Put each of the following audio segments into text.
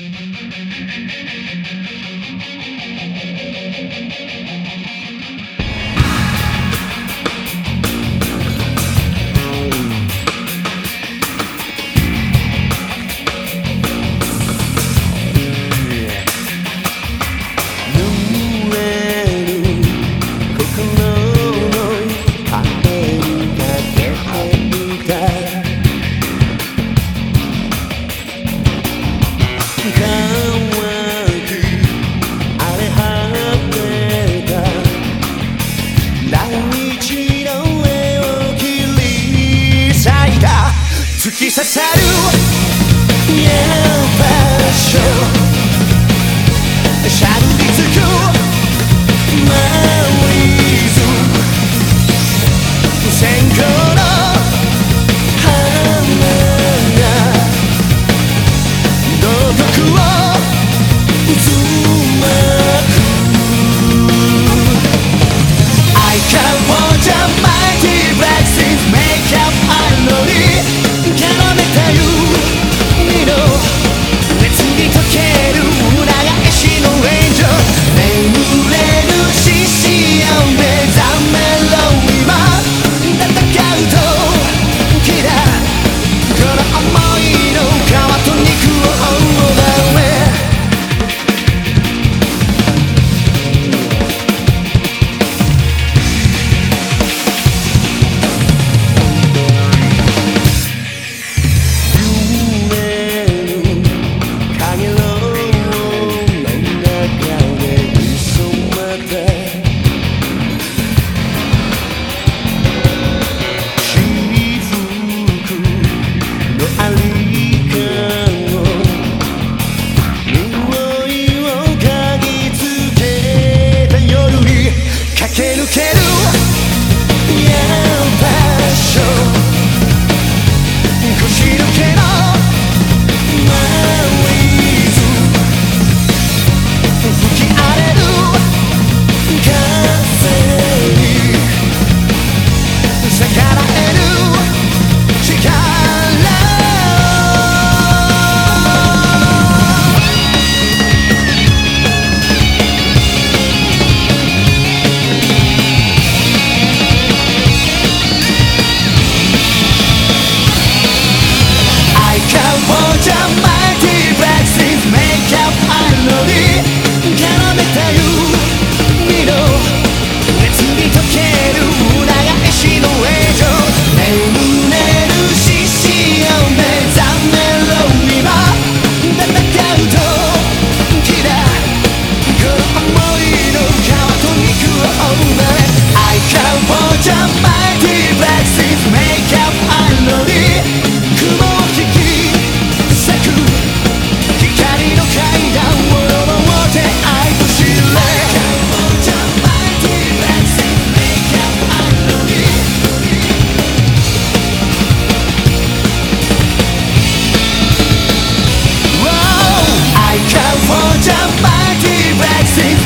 Thank you. 刺さる Yeah, passion しゃぶりつく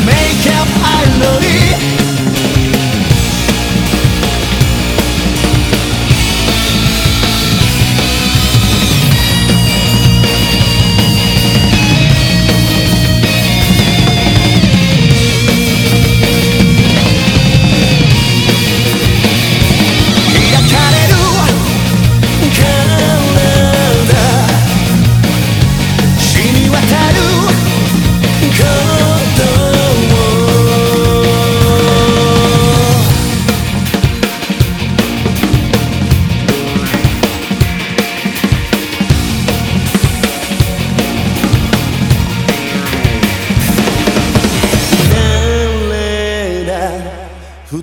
make up I love irony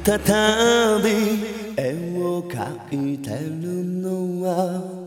再び絵を描いてるのは